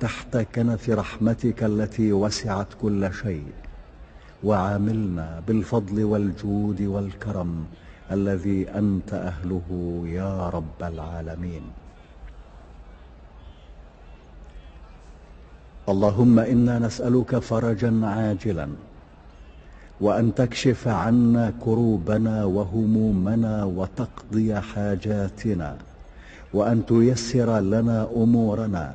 تحت كنف رحمتك التي وسعت كل شيء وعاملنا بالفضل والجود والكرم الذي أنت أهله يا رب العالمين. اللهم إنا نسألك فرجا عاجلا وأن تكشف عنا كروبنا وهمومنا وتقضي حاجاتنا وأن تيسر لنا أمورنا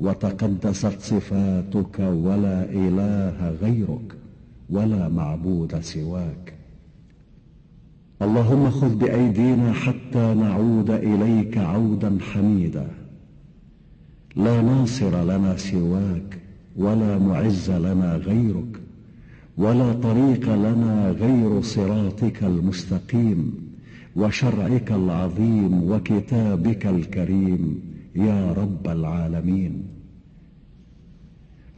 وتقدست صفاتك ولا إله غيرك ولا معبود سواك. اللهم خذ بأيدينا حتى نعود إليك عودا حميدا. لا ناصر لنا سواك ولا معز لنا غيرك ولا طريق لنا غير صراطك المستقيم وشرعك العظيم وكتابك الكريم يا رب العالمين.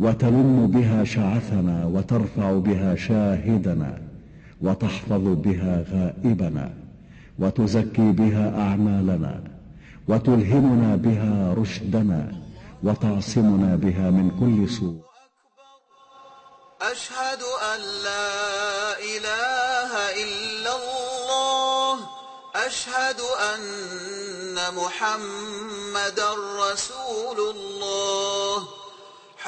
وتلم بها شعثنا وترفع بها شاهدنا وتحفظ بها غائبنا وتزكي بها أعمالنا وتلهمنا بها رشدنا وتعصمنا بها من كل سوء. أشهد أن لا إله إلا الله. أشهد أن محمد رسول الله.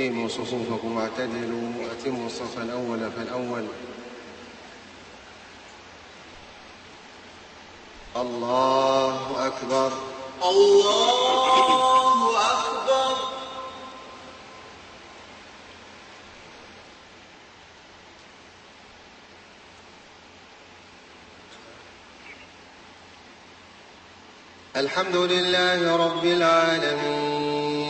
أقيموا صفوفكم واعتدلوا وأتموا الصف الأول فالأول. الله أكبر. الله أكبر. الحمد لله رب العالمين.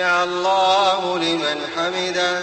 الله لمن حمده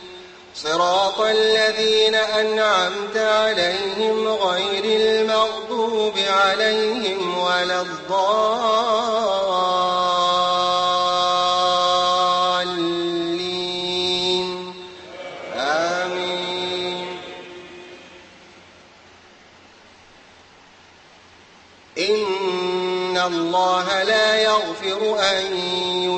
صراط الذين أنعمت عليهم غير المغضوب عليهم ولا الضالين. آمين. إن الله لا يغفر أن